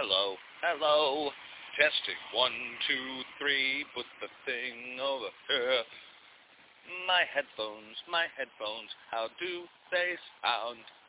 hello, hello. Testing one, two, three. Put the thing over here. My headphones, my headphones. How do they sound?